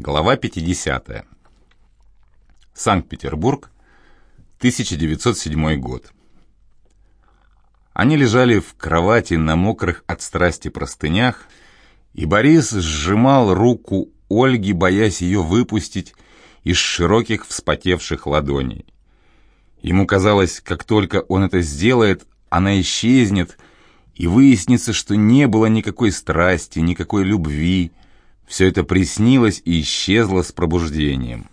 Глава 50. Санкт-Петербург, 1907 год. Они лежали в кровати на мокрых от страсти простынях, и Борис сжимал руку Ольги, боясь ее выпустить из широких вспотевших ладоней. Ему казалось, как только он это сделает, она исчезнет, и выяснится, что не было никакой страсти, никакой любви, все это приснилось и исчезло с пробуждением.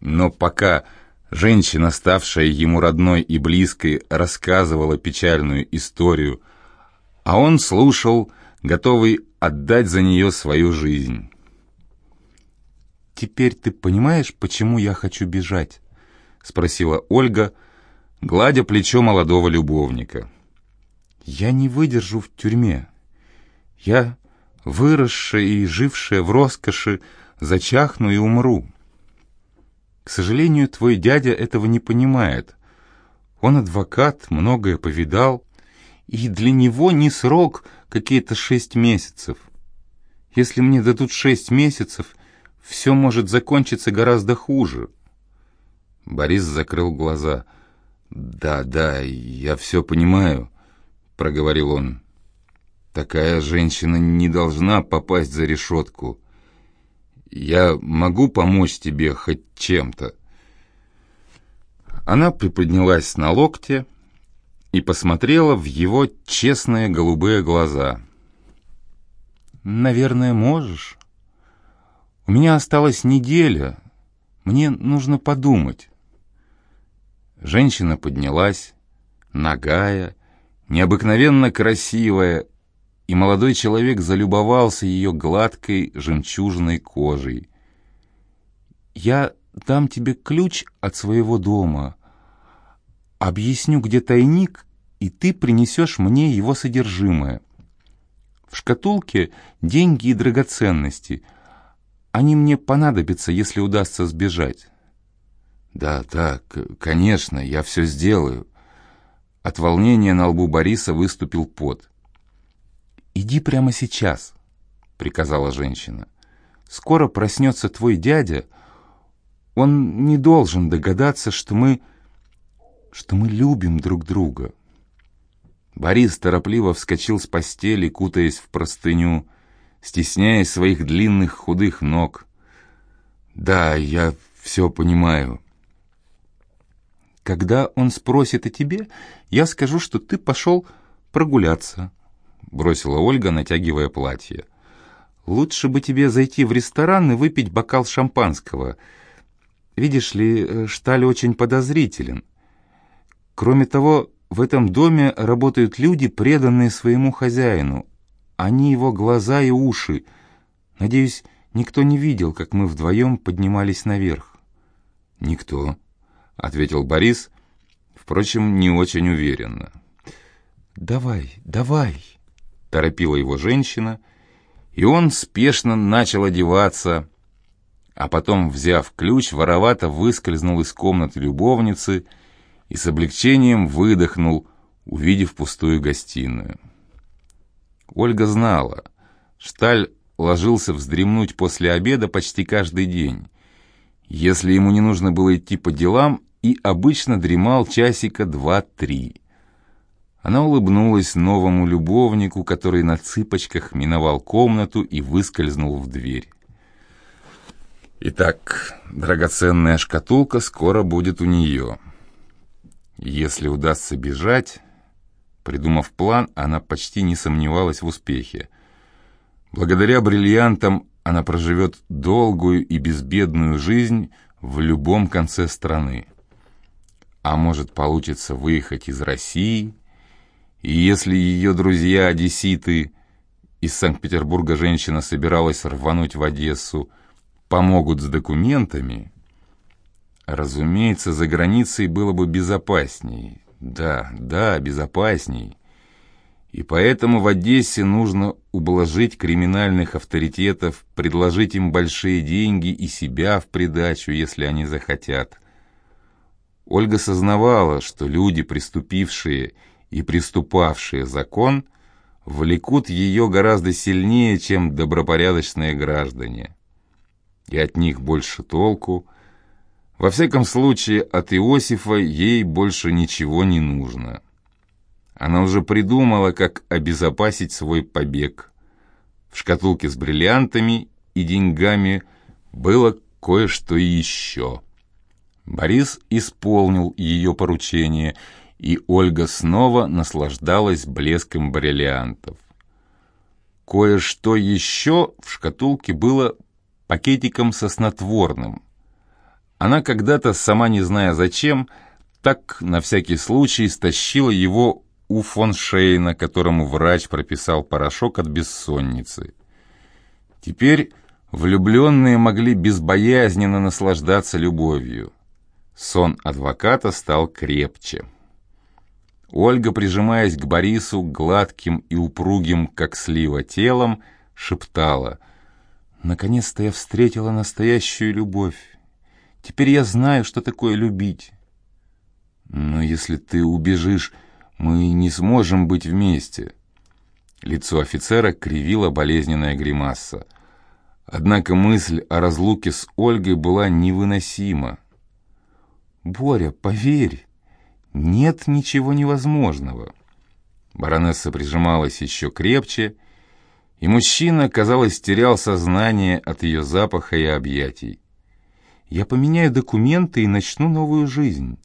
Но пока женщина, ставшая ему родной и близкой, рассказывала печальную историю, а он слушал, готовый отдать за нее свою жизнь. «Теперь ты понимаешь, почему я хочу бежать?» — спросила Ольга, гладя плечо молодого любовника. «Я не выдержу в тюрьме. Я выросшая и жившая в роскоши, зачахну и умру. К сожалению, твой дядя этого не понимает. Он адвокат, многое повидал, и для него не срок какие-то шесть месяцев. Если мне дадут шесть месяцев, все может закончиться гораздо хуже. Борис закрыл глаза. «Да, да, я все понимаю», — проговорил он. Такая женщина не должна попасть за решетку. Я могу помочь тебе хоть чем-то?» Она приподнялась на локте и посмотрела в его честные голубые глаза. «Наверное, можешь. У меня осталась неделя. Мне нужно подумать». Женщина поднялась, нагая, необыкновенно красивая, и молодой человек залюбовался ее гладкой жемчужной кожей. «Я дам тебе ключ от своего дома, объясню, где тайник, и ты принесешь мне его содержимое. В шкатулке деньги и драгоценности. Они мне понадобятся, если удастся сбежать». «Да, да, конечно, я все сделаю». От волнения на лбу Бориса выступил пот. «Иди прямо сейчас», — приказала женщина. «Скоро проснется твой дядя. Он не должен догадаться, что мы... что мы любим друг друга». Борис торопливо вскочил с постели, кутаясь в простыню, стесняясь своих длинных худых ног. «Да, я все понимаю». «Когда он спросит о тебе, я скажу, что ты пошел прогуляться», — бросила Ольга, натягивая платье. «Лучше бы тебе зайти в ресторан и выпить бокал шампанского. Видишь ли, э, Шталь очень подозрителен. Кроме того, в этом доме работают люди, преданные своему хозяину. Они его глаза и уши. Надеюсь, никто не видел, как мы вдвоем поднимались наверх». «Никто», — ответил Борис, впрочем, не очень уверенно. «Давай, давай!» Торопила его женщина, и он спешно начал одеваться, а потом, взяв ключ, воровато выскользнул из комнаты любовницы и с облегчением выдохнул, увидев пустую гостиную. Ольга знала, Шталь ложился вздремнуть после обеда почти каждый день, если ему не нужно было идти по делам, и обычно дремал часика два-три. Она улыбнулась новому любовнику, который на цыпочках миновал комнату и выскользнул в дверь. Итак, драгоценная шкатулка скоро будет у нее. Если удастся бежать... Придумав план, она почти не сомневалась в успехе. Благодаря бриллиантам она проживет долгую и безбедную жизнь в любом конце страны. А может, получится выехать из России и если ее друзья-одесситы из Санкт-Петербурга женщина собиралась рвануть в Одессу, помогут с документами, разумеется, за границей было бы безопасней. Да, да, безопасней. И поэтому в Одессе нужно ублажить криминальных авторитетов, предложить им большие деньги и себя в придачу, если они захотят. Ольга сознавала, что люди, приступившие и приступавшие закон влекут ее гораздо сильнее, чем добропорядочные граждане. и от них больше толку. Во всяком случае, от Иосифа ей больше ничего не нужно. Она уже придумала, как обезопасить свой побег. В шкатулке с бриллиантами и деньгами было кое-что еще. Борис исполнил ее поручение, и Ольга снова наслаждалась блеском бриллиантов. Кое-что еще в шкатулке было пакетиком со снотворным. Она когда-то, сама не зная зачем, так на всякий случай стащила его у фон Шейна, которому врач прописал порошок от бессонницы. Теперь влюбленные могли безбоязненно наслаждаться любовью. Сон адвоката стал крепче. Ольга, прижимаясь к Борису, гладким и упругим, как слива, телом, шептала. «Наконец-то я встретила настоящую любовь. Теперь я знаю, что такое любить. Но если ты убежишь, мы не сможем быть вместе». Лицо офицера кривила болезненная гримаса. Однако мысль о разлуке с Ольгой была невыносима. «Боря, поверь, нет ничего невозможного». Баронесса прижималась еще крепче, и мужчина, казалось, терял сознание от ее запаха и объятий. «Я поменяю документы и начну новую жизнь.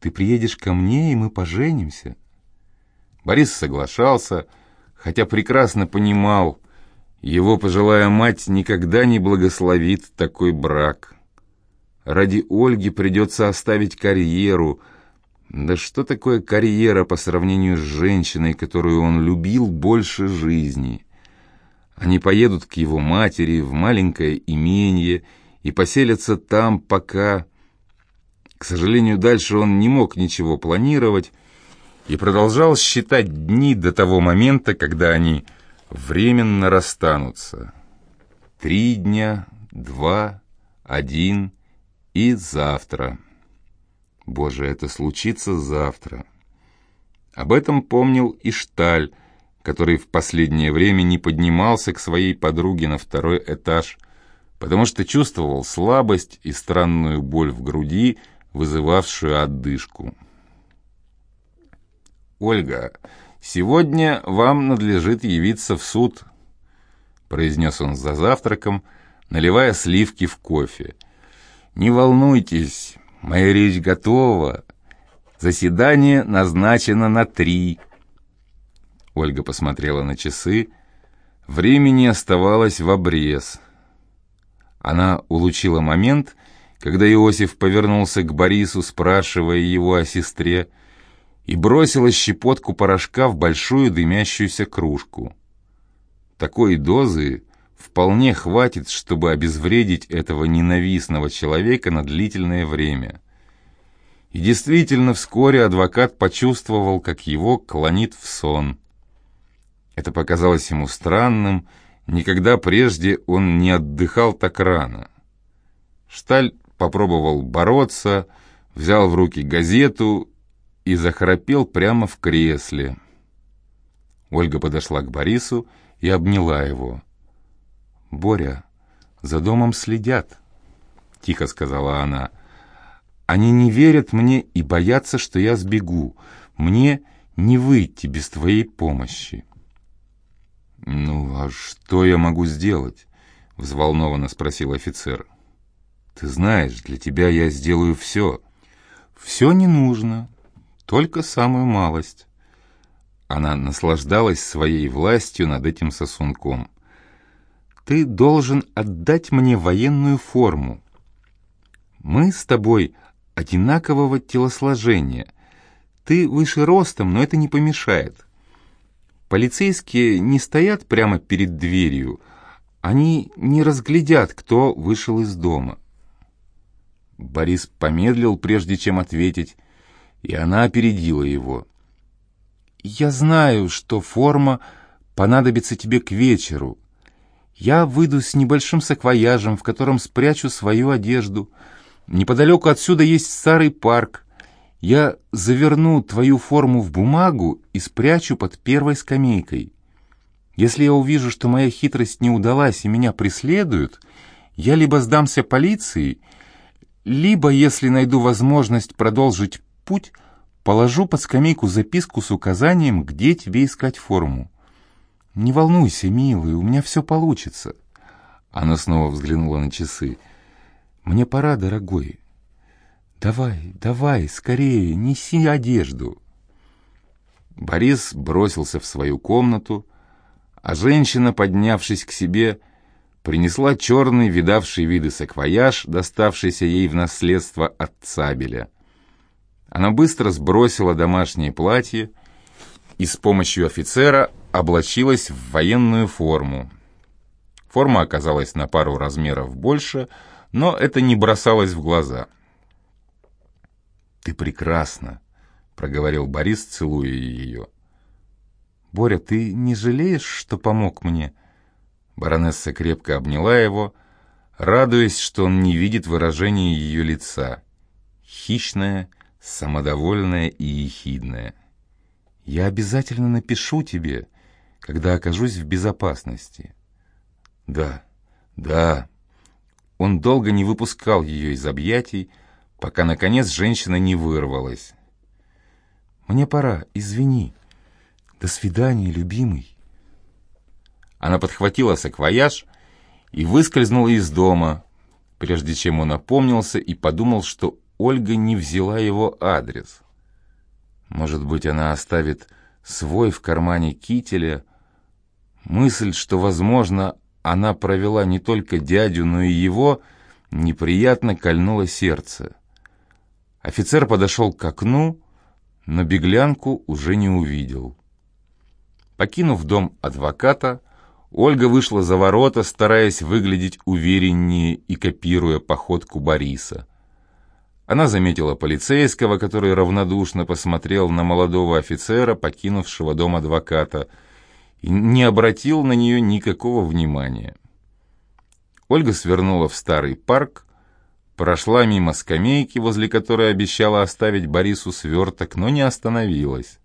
Ты приедешь ко мне, и мы поженимся». Борис соглашался, хотя прекрасно понимал, его пожилая мать никогда не благословит такой брак. Ради Ольги придется оставить карьеру. Да что такое карьера по сравнению с женщиной, которую он любил больше жизни? Они поедут к его матери в маленькое имение и поселятся там, пока... К сожалению, дальше он не мог ничего планировать и продолжал считать дни до того момента, когда они временно расстанутся. Три дня, два, один и завтра. Боже, это случится завтра. Об этом помнил и Шталь, который в последнее время не поднимался к своей подруге на второй этаж, потому что чувствовал слабость и странную боль в груди, вызывавшую отдышку. «Ольга, сегодня вам надлежит явиться в суд», произнес он за завтраком, наливая сливки в кофе – «Не волнуйтесь, моя речь готова. Заседание назначено на три». Ольга посмотрела на часы. Времени оставалось в обрез. Она улучила момент, когда Иосиф повернулся к Борису, спрашивая его о сестре, и бросила щепотку порошка в большую дымящуюся кружку. Такой дозы вполне хватит, чтобы обезвредить этого ненавистного человека на длительное время. И действительно, вскоре адвокат почувствовал, как его клонит в сон. Это показалось ему странным, никогда прежде он не отдыхал так рано. Шталь попробовал бороться, взял в руки газету и захрапел прямо в кресле. Ольга подошла к Борису и обняла его. «Боря, за домом следят», — тихо сказала она. «Они не верят мне и боятся, что я сбегу. Мне не выйти без твоей помощи». «Ну, а что я могу сделать?» — взволнованно спросил офицер. «Ты знаешь, для тебя я сделаю все». «Все не нужно, только самую малость». Она наслаждалась своей властью над этим сосунком. Ты должен отдать мне военную форму. Мы с тобой одинакового телосложения. Ты выше ростом, но это не помешает. Полицейские не стоят прямо перед дверью. Они не разглядят, кто вышел из дома. Борис помедлил, прежде чем ответить, и она опередила его. «Я знаю, что форма понадобится тебе к вечеру. Я выйду с небольшим саквояжем, в котором спрячу свою одежду. Неподалеку отсюда есть старый парк. Я заверну твою форму в бумагу и спрячу под первой скамейкой. Если я увижу, что моя хитрость не удалась и меня преследуют, Я либо сдамся полиции, либо, если найду возможность продолжить путь, положу под скамейку записку с указанием, где тебе искать форму. Не волнуйся, милый, у меня все получится. Она снова взглянула на часы. Мне пора, дорогой. Давай, давай, скорее, неси одежду. Борис бросился в свою комнату, а женщина, поднявшись к себе, принесла черный, видавший виды саквояж, доставшийся ей в наследство от Цабеля. Она быстро сбросила домашнее платье и с помощью офицера облачилась в военную форму. Форма оказалась на пару размеров больше, но это не бросалось в глаза. «Ты прекрасна», — проговорил Борис, целуя ее. «Боря, ты не жалеешь, что помог мне?» Баронесса крепко обняла его, радуясь, что он не видит выражения ее лица. Хищное, самодовольное и ехидное. «Я обязательно напишу тебе, когда окажусь в безопасности». «Да, да». Он долго не выпускал ее из объятий, пока, наконец, женщина не вырвалась. «Мне пора, извини. До свидания, любимый». Она подхватила саквояж и выскользнула из дома, прежде чем он опомнился и подумал, что Ольга не взяла его адрес. Может быть, она оставит свой в кармане кителя. Мысль, что, возможно, она провела не только дядю, но и его, неприятно кольнула сердце. Офицер подошел к окну, но беглянку уже не увидел. Покинув дом адвоката, Ольга вышла за ворота, стараясь выглядеть увереннее и копируя походку Бориса. Она заметила полицейского, который равнодушно посмотрел на молодого офицера, покинувшего дом адвоката, и не обратил на нее никакого внимания. Ольга свернула в старый парк, прошла мимо скамейки, возле которой обещала оставить Борису сверток, но не остановилась.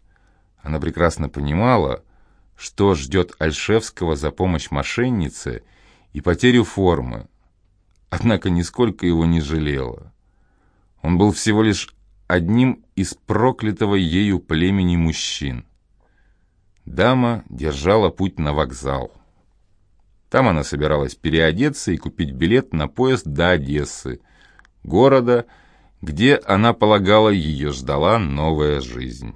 Она прекрасно понимала, что ждет Альшевского за помощь мошеннице и потерю формы, однако нисколько его не жалела. Он был всего лишь одним из проклятого ею племени мужчин. Дама держала путь на вокзал. Там она собиралась переодеться и купить билет на поезд до Одессы, города, где, она полагала, ее ждала новая жизнь.